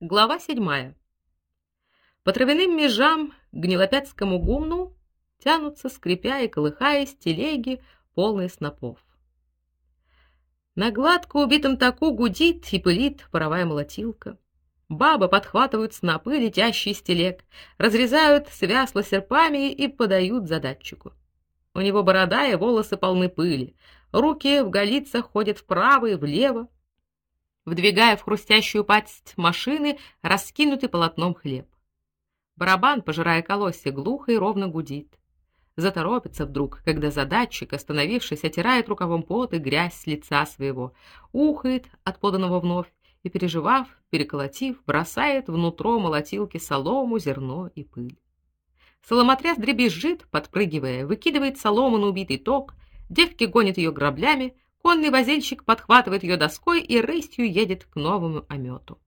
Глава 7. По травяным межам к Гнилопятскому гумну тянутся, скрипя и колыхаясь, телеги, полные снопов. На гладко убитом таку гудит и пылит паровая молотилка. Бабы подхватывают снопы, летящие с телег, разрезают свясло серпами и подают задатчику. У него борода и волосы полны пыли, руки в голицах ходят вправо и влево, вдвигая в хрустящую пасть машины раскинутый полотном хлеб. Барабан, пожирая колосья, глухо и ровно гудит. Заторопится вдруг, когда задатчик, остановившись, отирает рукавом пот и грязь с лица своего, ухает от поданного вновь и, переживав, переколотив, бросает внутрь молотилки солому, зерно и пыль. Соломотряс дребезжит, подпрыгивая, выкидывает солому на убитый ток, девки гонят ее граблями, Конный возильщик подхватывает ее доской и рысью едет к новому омету.